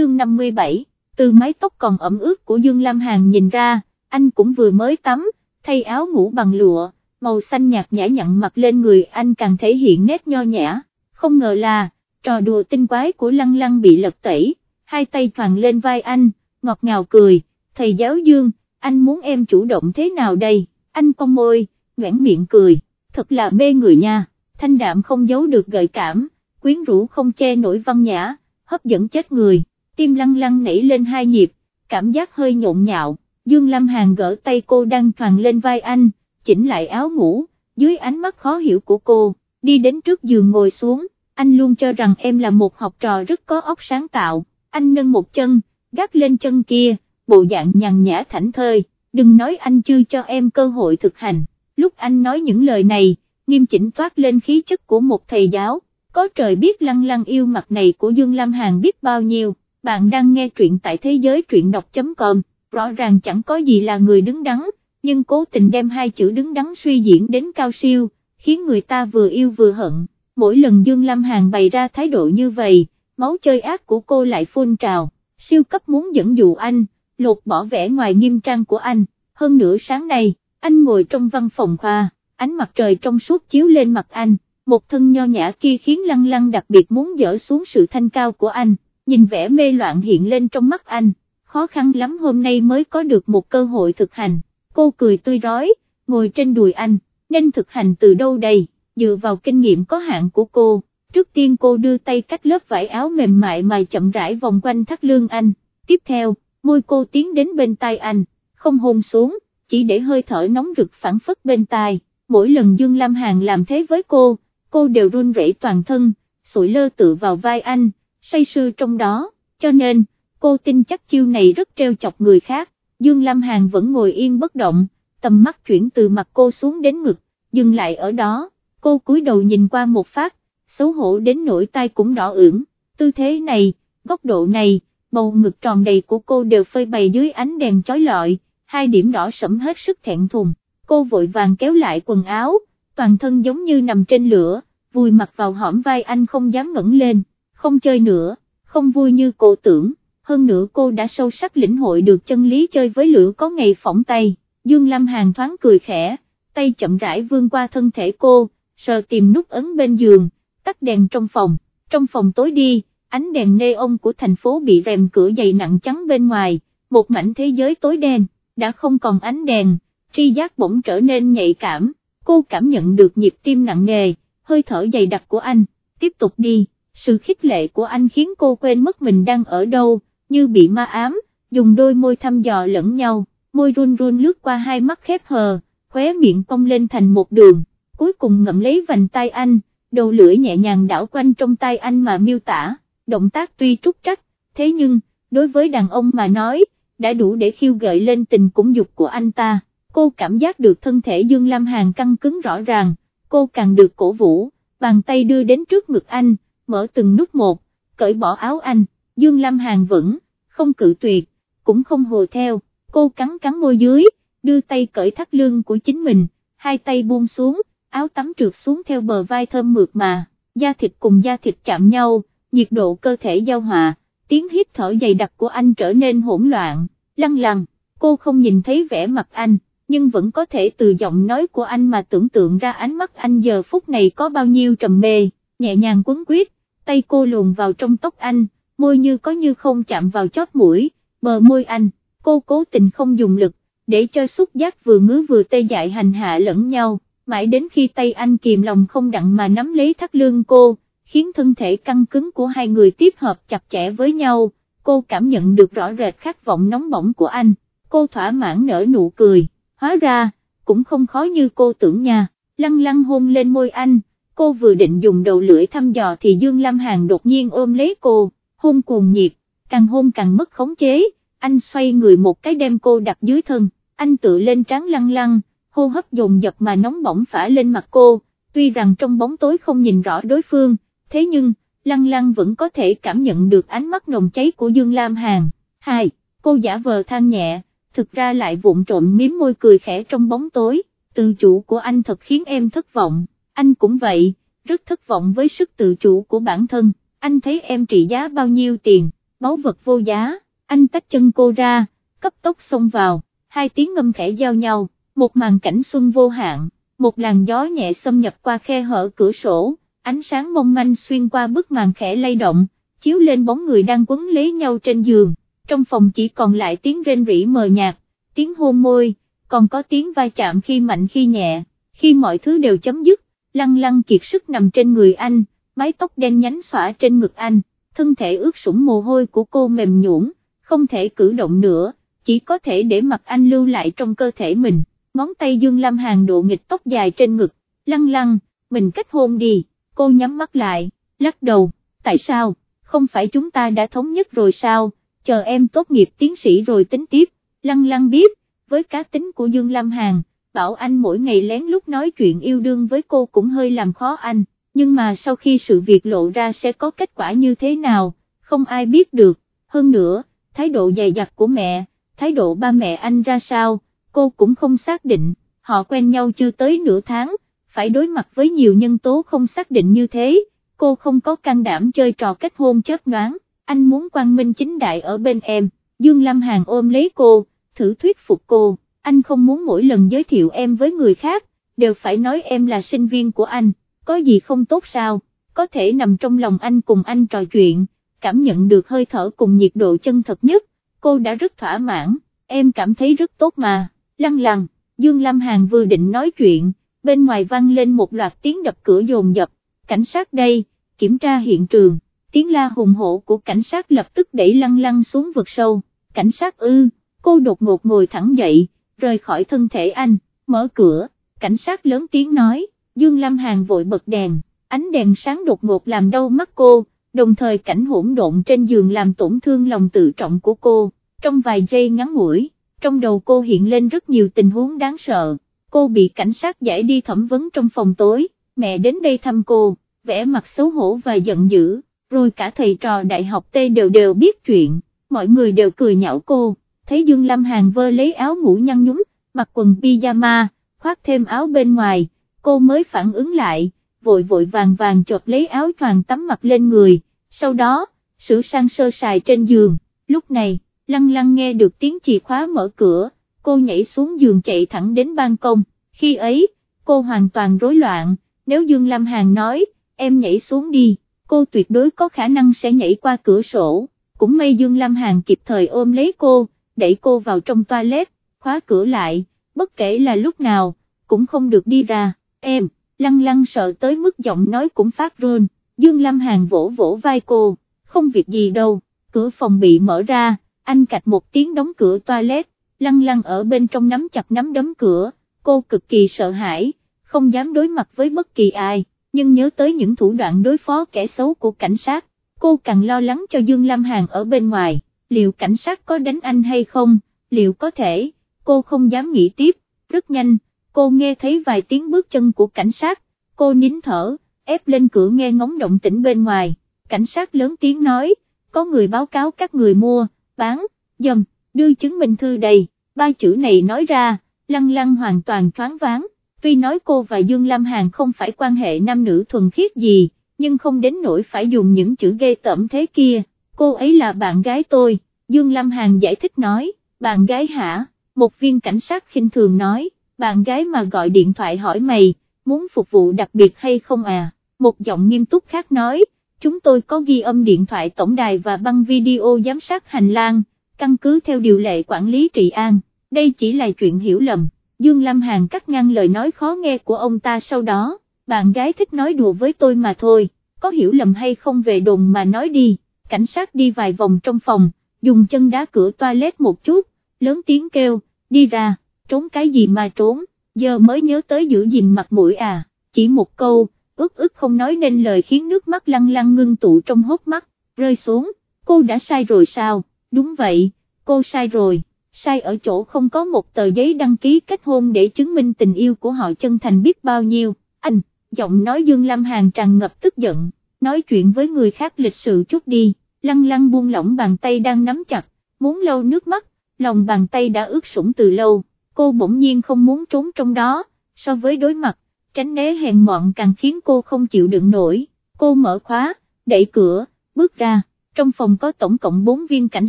chương 57, từ mái tóc còn ẩm ướt của Dương Lam Hàn nhìn ra, anh cũng vừa mới tắm, thay áo ngủ bằng lụa, màu xanh nhạt nhã nhặn mặt lên người anh càng thể hiện nét nho nhã, không ngờ là, trò đùa tinh quái của lăng lăng bị lật tẩy, hai tay toàn lên vai anh, ngọt ngào cười, thầy giáo Dương, anh muốn em chủ động thế nào đây, anh cong môi, nhoảng miệng cười, thật là mê người nha, thanh đạm không giấu được gợi cảm, quyến rũ không che nổi văn nhã, hấp dẫn chết người, tim lăng lăng nảy lên hai nhịp, cảm giác hơi nhộn nhạo, Dương Lâm Hàn gỡ tay cô đang toàn lên vai anh, chỉnh lại áo ngủ, dưới ánh mắt khó hiểu của cô, đi đến trước giường ngồi xuống, anh luôn cho rằng em là một học trò rất có óc sáng tạo, anh nâng một chân, gác lên chân kia, bộ dạng nhằn nhã thảnh thơi, đừng nói anh chưa cho em cơ hội thực hành, lúc anh nói những lời này, nghiêm chỉnh toát lên khí chất của một thầy giáo, có trời biết lăng lăng yêu mặt này của Dương Lam Hàn biết bao nhiêu, bạn đang nghe truyện tại thế giới truyện đọc.com, rõ ràng chẳng có gì là người đứng đắn, nhưng cố tình đem hai chữ đứng đắn suy diễn đến cao siêu, khiến người ta vừa yêu vừa hận, mỗi lần Dương Lam Hàn bày ra thái độ như vậy, máu chơi ác của cô lại phun trào, siêu cấp muốn dẫn dụ anh, lột bỏ vẻ ngoài nghiêm trang của anh, hơn nửa sáng nay, anh ngồi trong văn phòng khoa, ánh mặt trời trong suốt chiếu lên mặt anh, một thân nho nhã kia khiến lăng lăng đặc biệt muốn dỡ xuống sự thanh cao của anh, nhìn vẻ mê loạn hiện lên trong mắt anh, khó khăn lắm hôm nay mới có được một cơ hội thực hành, cô cười tươi rói, ngồi trên đùi anh, nên thực hành từ đâu đây, dựa vào kinh nghiệm có hạn của cô, trước tiên cô đưa tay cách lớp vải áo mềm mại mà chậm rãi vòng quanh thắt lưng anh, tiếp theo, môi cô tiến đến bên tai anh, không hôn xuống, chỉ để hơi thở nóng rực phản phất bên tai, mỗi lần Dương Lam Hàn làm thế với cô, cô đều run rẩy toàn thân, sụi lơ tự vào vai anh, say sư trong đó, cho nên, cô tin chắc chiêu này rất treo chọc người khác, Dương Lam Hàn vẫn ngồi yên bất động, tầm mắt chuyển từ mặt cô xuống đến ngực, dừng lại ở đó, cô cúi đầu nhìn qua một phát, xấu hổ đến nỗi tay cũng đỏ ửng, tư thế này, góc độ này, bầu ngực tròn đầy của cô đều phơi bày dưới ánh đèn chói lọi, hai điểm đỏ sẫm hết sức thẹn thùng, cô vội vàng kéo lại quần áo, toàn thân giống như nằm trên lửa, vùi mặt vào hõm vai anh không dám ngẩng lên, không chơi nữa, không vui như cô tưởng, hơn nữa cô đã sâu sắc lĩnh hội được chân lý chơi với lửa có ngày phỏng tay, Dương Lam Hàn thoáng cười khẽ, tay chậm rãi vươn qua thân thể cô, sờ tìm nút ấn bên giường, tắt đèn trong phòng, trong phòng tối đi, ánh đèn neon của thành phố bị rèm cửa dày nặng trắng bên ngoài, một mảnh thế giới tối đen, đã không còn ánh đèn, tri giác bỗng trở nên nhạy cảm, cô cảm nhận được nhịp tim nặng nề, hơi thở dày đặc của anh, tiếp tục đi, sự khích lệ của anh khiến cô quên mất mình đang ở đâu, như bị ma ám, dùng đôi môi thăm dò lẫn nhau, môi run run lướt qua hai mắt khép hờ, khóe miệng cong lên thành một đường, cuối cùng ngậm lấy vành tay anh, đầu lưỡi nhẹ nhàng đảo quanh trong tay anh mà miêu tả, động tác tuy trúc trắc, thế nhưng, đối với đàn ông mà nói, đã đủ để khiêu gợi lên tình cũng dục của anh ta, cô cảm giác được thân thể Dương Lam Hàn căng cứng rõ ràng, cô càng được cổ vũ, bàn tay đưa đến trước ngực anh, mở từng nút một, cởi bỏ áo anh, Dương Lam Hàn vẫn, không cự tuyệt, cũng không hồ theo, cô cắn cắn môi dưới, đưa tay cởi thắt lưng của chính mình, hai tay buông xuống, áo tắm trượt xuống theo bờ vai thơm mượt mà, da thịt cùng da thịt chạm nhau, nhiệt độ cơ thể giao hòa, tiếng hít thở dày đặc của anh trở nên hỗn loạn, lăng lăng, cô không nhìn thấy vẻ mặt anh, nhưng vẫn có thể từ giọng nói của anh mà tưởng tượng ra ánh mắt anh giờ phút này có bao nhiêu trầm mê, nhẹ nhàng quấn quyết, tay cô luồn vào trong tóc anh, môi như có như không chạm vào chót mũi, bờ môi anh, cô cố tình không dùng lực, để cho xúc giác vừa ngứa vừa tê dại hành hạ lẫn nhau, mãi đến khi tay anh kìm lòng không đặng mà nắm lấy thắt lưng cô, khiến thân thể căng cứng của hai người tiếp hợp chặt chẽ với nhau, cô cảm nhận được rõ rệt khát vọng nóng bỏng của anh, cô thỏa mãn nở nụ cười, hóa ra, cũng không khó như cô tưởng nha, lăng lăng hôn lên môi anh, cô vừa định dùng đầu lưỡi thăm dò thì Dương Lam Hàn đột nhiên ôm lấy cô, hôn cuồng nhiệt, càng hôn càng mất khống chế, anh xoay người một cái đem cô đặt dưới thân, anh tự lên trán lăng lăng, hô hấp dồn dập mà nóng bỏng phả lên mặt cô, tuy rằng trong bóng tối không nhìn rõ đối phương, thế nhưng, lăng lăng vẫn có thể cảm nhận được ánh mắt nồng cháy của Dương Lam Hàn. Hai, cô giả vờ than nhẹ, thực ra lại vụng trộm miếm môi cười khẽ trong bóng tối, tự chủ của anh thật khiến em thất vọng, anh cũng vậy, rất thất vọng với sức tự chủ của bản thân, anh thấy em trị giá bao nhiêu tiền, báu vật vô giá, anh tách chân cô ra, cấp tốc xông vào, hai tiếng ngâm khẽ giao nhau, một màn cảnh xuân vô hạn, một làn gió nhẹ xâm nhập qua khe hở cửa sổ, ánh sáng mong manh xuyên qua bức màn khẽ lay động, chiếu lên bóng người đang quấn lấy nhau trên giường, trong phòng chỉ còn lại tiếng rên rỉ mờ nhạt, tiếng hôn môi, còn có tiếng va chạm khi mạnh khi nhẹ, khi mọi thứ đều chấm dứt, lăng lăng kiệt sức nằm trên người anh, mái tóc đen nhánh xõa trên ngực anh, thân thể ướt sũng mồ hôi của cô mềm nhũn, không thể cử động nữa, chỉ có thể để mặt anh lưu lại trong cơ thể mình, ngón tay Dương Lam Hàn độ nghịch tóc dài trên ngực, lăng lăng, mình kết hôn đi, cô nhắm mắt lại, lắc đầu, tại sao, không phải chúng ta đã thống nhất rồi sao, chờ em tốt nghiệp tiến sĩ rồi tính tiếp, lăng lăng biết, với cá tính của Dương Lam Hàn, bảo anh mỗi ngày lén lút nói chuyện yêu đương với cô cũng hơi làm khó anh, nhưng mà sau khi sự việc lộ ra sẽ có kết quả như thế nào, không ai biết được, hơn nữa, thái độ dày dặt của mẹ, thái độ ba mẹ anh ra sao, cô cũng không xác định, họ quen nhau chưa tới nửa tháng, phải đối mặt với nhiều nhân tố không xác định như thế, cô không có can đảm chơi trò kết hôn chớp nhoáng, anh muốn quang minh chính đại ở bên em, Dương Lâm Hàn ôm lấy cô, thử thuyết phục cô, anh không muốn mỗi lần giới thiệu em với người khác, đều phải nói em là sinh viên của anh, có gì không tốt sao, có thể nằm trong lòng anh cùng anh trò chuyện, cảm nhận được hơi thở cùng nhiệt độ chân thật nhất, cô đã rất thỏa mãn, em cảm thấy rất tốt mà, lăng lăng, Dương Lâm Hàn vừa định nói chuyện, bên ngoài vang lên một loạt tiếng đập cửa dồn dập, cảnh sát đây, kiểm tra hiện trường, tiếng la hùng hổ của cảnh sát lập tức đẩy lăng lăng xuống vực sâu, cảnh sát ư, cô đột ngột ngồi thẳng dậy, rời khỏi thân thể anh, mở cửa, cảnh sát lớn tiếng nói, Dương Lâm Hàn vội bật đèn, ánh đèn sáng đột ngột làm đau mắt cô, đồng thời cảnh hỗn độn trên giường làm tổn thương lòng tự trọng của cô, trong vài giây ngắn ngủi, trong đầu cô hiện lên rất nhiều tình huống đáng sợ, cô bị cảnh sát giải đi thẩm vấn trong phòng tối, mẹ đến đây thăm cô, vẻ mặt xấu hổ và giận dữ, rồi cả thầy trò đại học Tây đều đều biết chuyện, mọi người đều cười nhạo cô, thấy Dương Lâm Hàn vơ lấy áo ngủ nhăn nhúm, mặc quần pyjama, khoác thêm áo bên ngoài, cô mới phản ứng lại, vội vội vàng vàng chột lấy áo choàng tắm mặt lên người, sau đó, sửa sang sơ sài trên giường, lúc này, lăng lăng nghe được tiếng chìa khóa mở cửa, cô nhảy xuống giường chạy thẳng đến ban công, khi ấy, cô hoàn toàn rối loạn, nếu Dương Lam Hàn nói, em nhảy xuống đi, cô tuyệt đối có khả năng sẽ nhảy qua cửa sổ, cũng may Dương Lam Hàn kịp thời ôm lấy cô, đẩy cô vào trong toilet, khóa cửa lại, bất kể là lúc nào, cũng không được đi ra, em, lăng lăng sợ tới mức giọng nói cũng phát run. Dương Lâm Hàn vỗ vỗ vai cô, không việc gì đâu, cửa phòng bị mở ra, anh cạch một tiếng đóng cửa toilet, lăng lăng ở bên trong nắm chặt nắm đấm cửa, cô cực kỳ sợ hãi, không dám đối mặt với bất kỳ ai, nhưng nhớ tới những thủ đoạn đối phó kẻ xấu của cảnh sát, cô càng lo lắng cho Dương Lam Hàn ở bên ngoài, liệu cảnh sát có đánh anh hay không, liệu có thể, cô không dám nghĩ tiếp, rất nhanh, cô nghe thấy vài tiếng bước chân của cảnh sát, cô nín thở, ép lên cửa nghe ngóng động tĩnh bên ngoài, cảnh sát lớn tiếng nói, có người báo cáo các người mua, bán, dầm, đưa chứng minh thư đầy, ba chữ này nói ra, lăng lăng hoàn toàn thoáng váng, tuy nói cô và Dương Lam Hàn không phải quan hệ nam nữ thuần khiết gì, nhưng không đến nỗi phải dùng những chữ ghê tởm thế kia, cô ấy là bạn gái tôi, Dương Lam Hàn giải thích nói, bạn gái hả, một viên cảnh sát khinh thường nói, bạn gái mà gọi điện thoại hỏi mày, muốn phục vụ đặc biệt hay không à, một giọng nghiêm túc khác nói, chúng tôi có ghi âm điện thoại tổng đài và băng video giám sát hành lang, căn cứ theo điều lệ quản lý trị an, đây chỉ là chuyện hiểu lầm, Dương Lâm Hàn cắt ngang lời nói khó nghe của ông ta sau đó, bạn gái thích nói đùa với tôi mà thôi, có hiểu lầm hay không về đồn mà nói đi, cảnh sát đi vài vòng trong phòng, dùng chân đá cửa toilet một chút, lớn tiếng kêu, đi ra, trốn cái gì mà trốn, giờ mới nhớ tới giữ gìn mặt mũi à, chỉ một câu, ức ức không nói nên lời khiến nước mắt lăn lăn ngưng tụ trong hốc mắt, rơi xuống, cô đã sai rồi sao, đúng vậy, cô sai rồi, sai ở chỗ không có một tờ giấy đăng ký kết hôn để chứng minh tình yêu của họ chân thành biết bao nhiêu, anh, giọng nói Dương Lam Hàn tràn ngập tức giận, nói chuyện với người khác lịch sự chút đi, lăng lăng buông lỏng bàn tay đang nắm chặt, muốn lau nước mắt, lòng bàn tay đã ướt sũng từ lâu, cô bỗng nhiên không muốn trốn trong đó, so với đối mặt, tránh né hèn mọn càng khiến cô không chịu đựng nổi, cô mở khóa, đẩy cửa, bước ra, trong phòng có tổng cộng 4 viên cảnh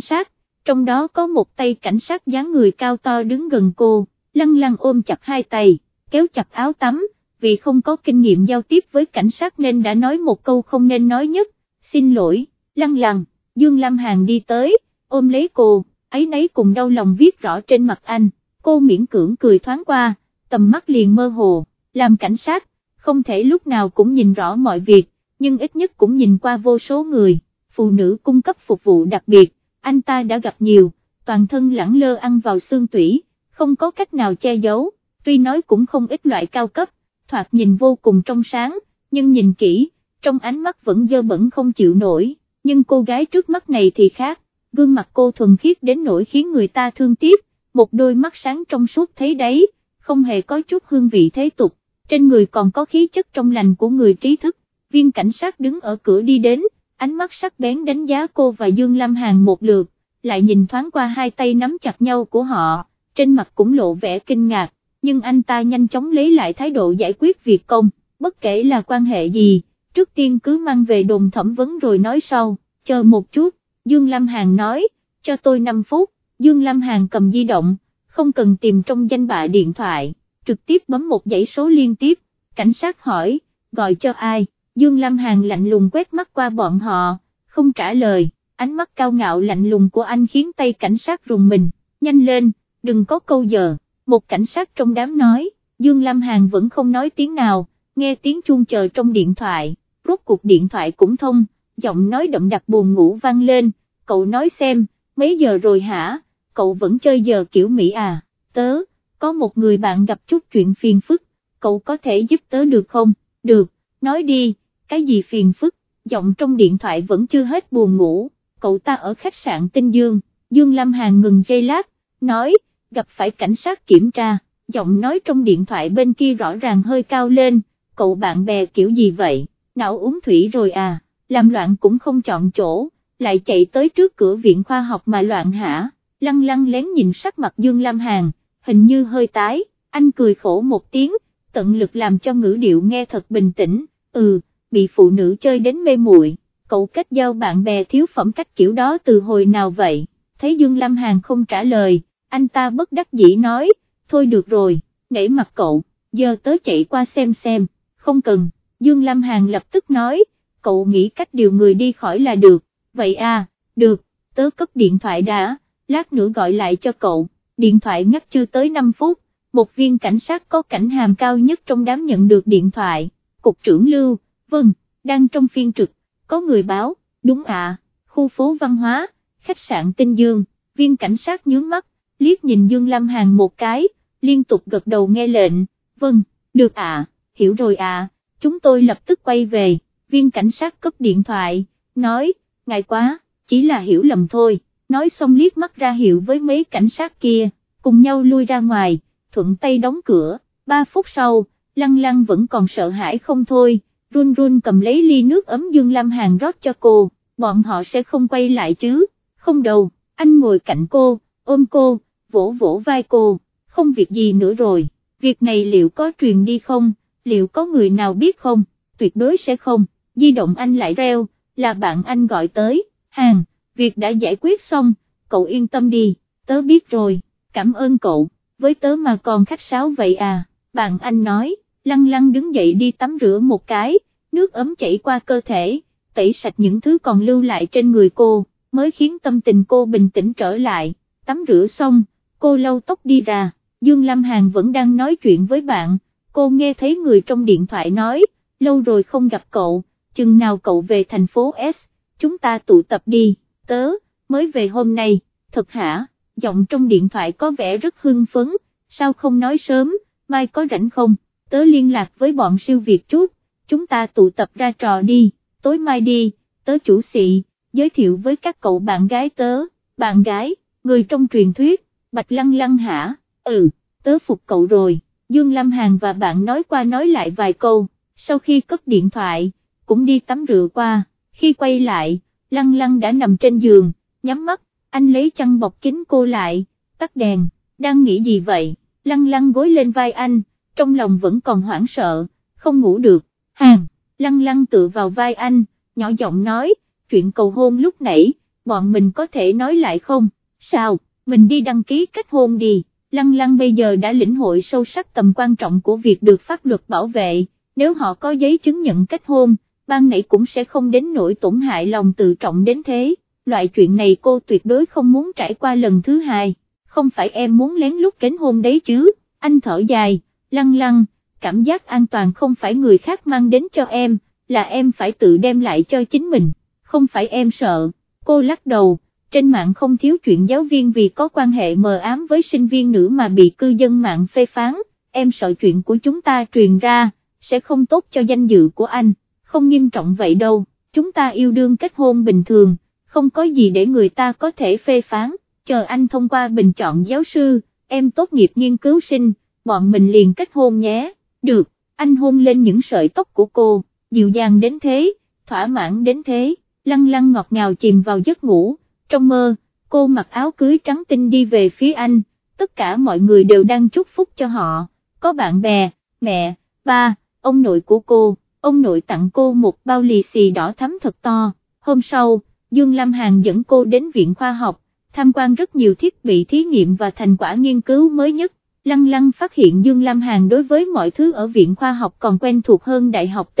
sát, trong đó có một tay cảnh sát dáng người cao to đứng gần cô, lăng lăng ôm chặt hai tay, kéo chặt áo tắm, vì không có kinh nghiệm giao tiếp với cảnh sát nên đã nói một câu không nên nói nhất, xin lỗi, lăng lăng, Dương Lam Hàn đi tới, ôm lấy cô, ấy nấy cùng đau lòng viết rõ trên mặt anh, cô miễn cưỡng cười thoáng qua, tầm mắt liền mơ hồ, làm cảnh sát, không thể lúc nào cũng nhìn rõ mọi việc, nhưng ít nhất cũng nhìn qua vô số người, phụ nữ cung cấp phục vụ đặc biệt, anh ta đã gặp nhiều, toàn thân lẳng lơ ăn vào xương tủy, không có cách nào che giấu, tuy nói cũng không ít loại cao cấp, thoạt nhìn vô cùng trong sáng, nhưng nhìn kỹ, trong ánh mắt vẫn dơ bẩn không chịu nổi, nhưng cô gái trước mắt này thì khác, gương mặt cô thuần khiết đến nỗi khiến người ta thương tiếc, một đôi mắt sáng trong suốt thấy đấy, không hề có chút hương vị thế tục, trên người còn có khí chất trong lành của người trí thức, viên cảnh sát đứng ở cửa đi đến, ánh mắt sắc bén đánh giá cô và Dương Lam Hàn một lượt, lại nhìn thoáng qua hai tay nắm chặt nhau của họ, trên mặt cũng lộ vẻ kinh ngạc, nhưng anh ta nhanh chóng lấy lại thái độ giải quyết việc công, bất kể là quan hệ gì, trước tiên cứ mang về đồn thẩm vấn rồi nói sau, chờ một chút, Dương Lam Hàn nói, cho tôi 5 phút, Dương Lam Hàn cầm di động, không cần tìm trong danh bạ điện thoại, trực tiếp bấm một dãy số liên tiếp, cảnh sát hỏi, gọi cho ai, Dương Lam Hàn lạnh lùng quét mắt qua bọn họ, không trả lời, ánh mắt cao ngạo lạnh lùng của anh khiến tay cảnh sát rùng mình, nhanh lên, đừng có câu giờ, một cảnh sát trong đám nói, Dương Lam Hàn vẫn không nói tiếng nào, nghe tiếng chuông chờ trong điện thoại, rốt cuộc điện thoại cũng thông, giọng nói đậm đặc buồn ngủ vang lên, cậu nói xem, mấy giờ rồi hả, cậu vẫn chơi giờ kiểu Mỹ à, tớ, có một người bạn gặp chút chuyện phiền phức, cậu có thể giúp tớ được không, được, nói đi, cái gì phiền phức, giọng trong điện thoại vẫn chưa hết buồn ngủ, cậu ta ở khách sạn Tinh Dương, Dương Lâm Hàn ngừng giây lát, nói, gặp phải cảnh sát kiểm tra, giọng nói trong điện thoại bên kia rõ ràng hơi cao lên, cậu bạn bè kiểu gì vậy, não uống thủy rồi à, làm loạn cũng không chọn chỗ, lại chạy tới trước cửa viện khoa học mà loạn hả, lăng lăng lén nhìn sắc mặt Dương Lam Hàn, hình như hơi tái, anh cười khổ một tiếng, tận lực làm cho ngữ điệu nghe thật bình tĩnh, ừ, bị phụ nữ chơi đến mê muội, cậu kết giao bạn bè thiếu phẩm cách kiểu đó từ hồi nào vậy, thấy Dương Lam Hàn không trả lời, anh ta bất đắc dĩ nói, thôi được rồi, nể mặt cậu, giờ tớ chạy qua xem xem, không cần, Dương Lam Hàn lập tức nói, cậu nghĩ cách điều người đi khỏi là được, vậy à, được, tớ cấp điện thoại đã, lát nữa gọi lại cho cậu, điện thoại ngắt chưa tới 5 phút, một viên cảnh sát có cảnh hàm cao nhất trong đám nhận được điện thoại, cục trưởng Lưu, vâng, đang trong phiên trực, có người báo, đúng ạ, khu phố văn hóa, khách sạn Tinh Dương, viên cảnh sát nhướng mắt, liếc nhìn Dương Lam Hàn một cái, liên tục gật đầu nghe lệnh, vâng, được ạ, hiểu rồi ạ, chúng tôi lập tức quay về, viên cảnh sát cấp điện thoại, nói, ngại quá, chỉ là hiểu lầm thôi, nói xong liếc mắt ra hiệu với mấy cảnh sát kia, cùng nhau lui ra ngoài, thuận tay đóng cửa, ba phút sau, lăng lăng vẫn còn sợ hãi không thôi, run run cầm lấy ly nước ấm Dương Lam Hàn rót cho cô, bọn họ sẽ không quay lại chứ, không đâu, anh ngồi cạnh cô, ôm cô, vỗ vỗ vai cô, không việc gì nữa rồi, việc này liệu có truyền đi không, liệu có người nào biết không, tuyệt đối sẽ không, di động anh lại reo, là bạn anh gọi tới, hàng, việc đã giải quyết xong, cậu yên tâm đi, tớ biết rồi, cảm ơn cậu, với tớ mà còn khách sáo vậy à, bạn anh nói, lăng lăng đứng dậy đi tắm rửa một cái, nước ấm chảy qua cơ thể, tẩy sạch những thứ còn lưu lại trên người cô, mới khiến tâm tình cô bình tĩnh trở lại, tắm rửa xong, cô lau tóc đi ra, Dương Lam Hàn vẫn đang nói chuyện với bạn, cô nghe thấy người trong điện thoại nói, lâu rồi không gặp cậu, chừng nào cậu về thành phố S, chúng ta tụ tập đi, tớ, mới về hôm nay, thật hả, giọng trong điện thoại có vẻ rất hưng phấn, sao không nói sớm, mai có rảnh không, tớ liên lạc với bọn siêu việt chút, chúng ta tụ tập ra trò đi, tối mai đi, tớ chủ sĩ, giới thiệu với các cậu bạn gái tớ, bạn gái, người trong truyền thuyết, Bạch Lăng Lăng hả, ừ, tớ phục cậu rồi, Dương Lâm Hàn và bạn nói qua nói lại vài câu, sau khi cất điện thoại, cũng đi tắm rửa qua, khi quay lại, Lăng Lăng đã nằm trên giường, nhắm mắt, anh lấy chăn bọc kín cô lại, tắt đèn, đang nghĩ gì vậy, Lăng Lăng gối lên vai anh, trong lòng vẫn còn hoảng sợ, không ngủ được, Hàn, Lăng Lăng tự vào vai anh, nhỏ giọng nói, chuyện cầu hôn lúc nãy, bọn mình có thể nói lại không, sao, mình đi đăng ký kết hôn đi, lăng lăng bây giờ đã lĩnh hội sâu sắc tầm quan trọng của việc được pháp luật bảo vệ, nếu họ có giấy chứng nhận kết hôn, ban nãy cũng sẽ không đến nỗi tổn hại lòng tự trọng đến thế, loại chuyện này cô tuyệt đối không muốn trải qua lần thứ hai, không phải em muốn lén lút kết hôn đấy chứ, anh thở dài, lăng lăng, cảm giác an toàn không phải người khác mang đến cho em, là em phải tự đem lại cho chính mình, không phải em sợ, cô lắc đầu, trên mạng không thiếu chuyện giáo viên vì có quan hệ mờ ám với sinh viên nữ mà bị cư dân mạng phê phán, em sợ chuyện của chúng ta truyền ra, sẽ không tốt cho danh dự của anh, không nghiêm trọng vậy đâu, chúng ta yêu đương kết hôn bình thường, không có gì để người ta có thể phê phán, chờ anh thông qua bình chọn giáo sư, em tốt nghiệp nghiên cứu sinh, bọn mình liền kết hôn nhé, được, anh hôn lên những sợi tóc của cô, dịu dàng đến thế, thỏa mãn đến thế, lăng lăng ngọt ngào chìm vào giấc ngủ, trong mơ, cô mặc áo cưới trắng tinh đi về phía anh, tất cả mọi người đều đang chúc phúc cho họ, có bạn bè, mẹ, ba, ông nội của cô, ông nội tặng cô một bao lì xì đỏ thắm thật to, hôm sau, Dương lam Hàn dẫn cô đến viện khoa học, tham quan rất nhiều thiết bị thí nghiệm và thành quả nghiên cứu mới nhất, Lăng Lăng phát hiện Dương Lam Hàn đối với mọi thứ ở viện khoa học còn quen thuộc hơn Đại học T,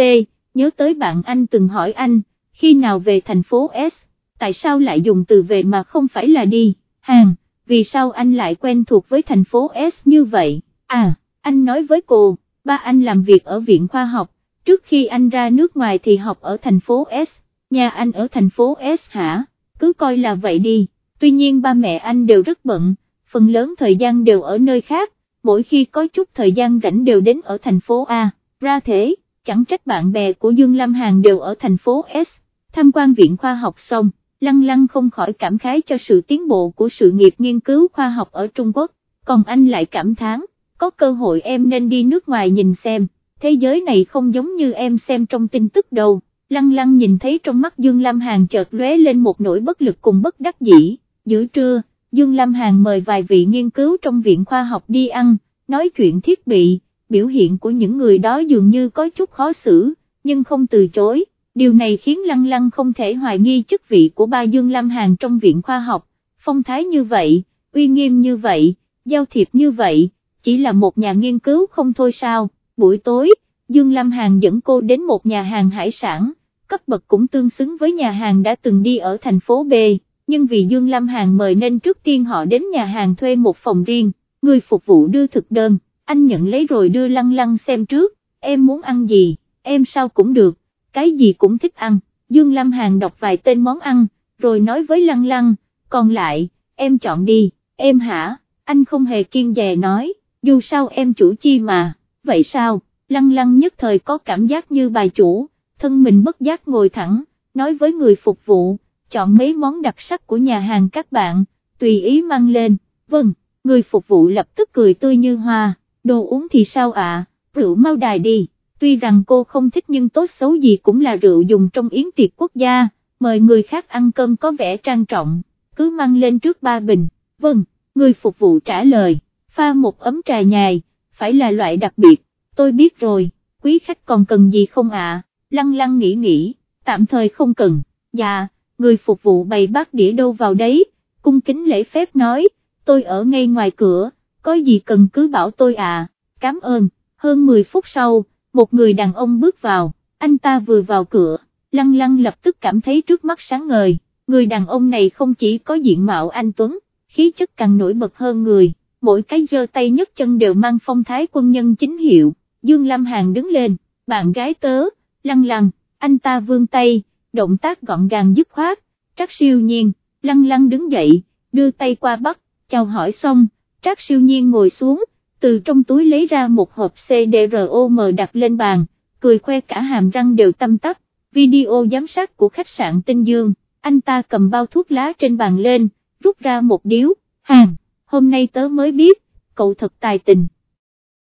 nhớ tới bạn anh từng hỏi anh, khi nào về thành phố S, tại sao lại dùng từ về mà không phải là đi, hàng, vì sao anh lại quen thuộc với thành phố S như vậy, à, anh nói với cô, ba anh làm việc ở viện khoa học, trước khi anh ra nước ngoài thì học ở thành phố S, nhà anh ở thành phố S hả, cứ coi là vậy đi, tuy nhiên ba mẹ anh đều rất bận phần lớn thời gian đều ở nơi khác, mỗi khi có chút thời gian rảnh đều đến ở thành phố A, ra thế, chẳng trách bạn bè của Dương Lam Hàn đều ở thành phố S, tham quan viện khoa học xong, Lăng Lăng không khỏi cảm khái cho sự tiến bộ của sự nghiệp nghiên cứu khoa học ở Trung Quốc, còn anh lại cảm thán, có cơ hội em nên đi nước ngoài nhìn xem, thế giới này không giống như em xem trong tin tức đâu. Lăng lăng nhìn thấy trong mắt Dương Lam Hàn chợt lóe lên một nỗi bất lực cùng bất đắc dĩ, giữa trưa, Dương Lam Hàn mời vài vị nghiên cứu trong viện khoa học đi ăn, nói chuyện thiết bị, biểu hiện của những người đó dường như có chút khó xử, nhưng không từ chối, điều này khiến Lăng Lăng không thể hoài nghi chức vị của ba Dương lam Hàn trong viện khoa học, phong thái như vậy, uy nghiêm như vậy, giao thiệp như vậy, chỉ là một nhà nghiên cứu không thôi sao, buổi tối, Dương lam Hàn dẫn cô đến một nhà hàng hải sản, cấp bậc cũng tương xứng với nhà hàng đã từng đi ở thành phố B. Nhưng vì Dương Lam Hàn mời nên trước tiên họ đến nhà hàng thuê một phòng riêng, người phục vụ đưa thực đơn, anh nhận lấy rồi đưa lăng lăng xem trước, em muốn ăn gì, em sao cũng được, cái gì cũng thích ăn, Dương Lam Hàn đọc vài tên món ăn, rồi nói với lăng lăng, còn lại, em chọn đi, em hả, anh không hề kiên dè nói, dù sao em chủ chi mà, vậy sao, lăng lăng nhất thời có cảm giác như bài chủ, thân mình bất giác ngồi thẳng, nói với người phục vụ, chọn mấy món đặc sắc của nhà hàng các bạn, tùy ý mang lên, vâng, người phục vụ lập tức cười tươi như hoa, đồ uống thì sao ạ, rượu mau đài đi, tuy rằng cô không thích nhưng tốt xấu gì cũng là rượu dùng trong yến tiệc quốc gia, mời người khác ăn cơm có vẻ trang trọng, cứ mang lên trước ba bình, vâng, người phục vụ trả lời, pha một ấm trà nhài, phải là loại đặc biệt, tôi biết rồi, quý khách còn cần gì không ạ, lăng lăng nghĩ nghĩ, tạm thời không cần, dạ người phục vụ bày bát đĩa đâu vào đấy, cung kính lễ phép nói, tôi ở ngay ngoài cửa, có gì cần cứ bảo tôi à, cảm ơn, hơn 10 phút sau, một người đàn ông bước vào, anh ta vừa vào cửa, lăng lăng lập tức cảm thấy trước mắt sáng ngời, người đàn ông này không chỉ có diện mạo anh Tuấn, khí chất càng nổi bật hơn người, mỗi cái giơ tay nhấc chân đều mang phong thái quân nhân chính hiệu, Dương Lam Hàn đứng lên, bạn gái tớ, lăng lăng, anh ta vươn tay, động tác gọn gàng dứt khoát, Trác siêu nhiên, lăng lăng đứng dậy, đưa tay qua bắt, chào hỏi xong, Trác siêu nhiên ngồi xuống, từ trong túi lấy ra một hộp CDROM đặt lên bàn, cười khoe cả hàm răng đều tâm tắp, video giám sát của khách sạn Tinh Dương, anh ta cầm bao thuốc lá trên bàn lên, rút ra một điếu, hàng, hôm nay tớ mới biết, cậu thật tài tình.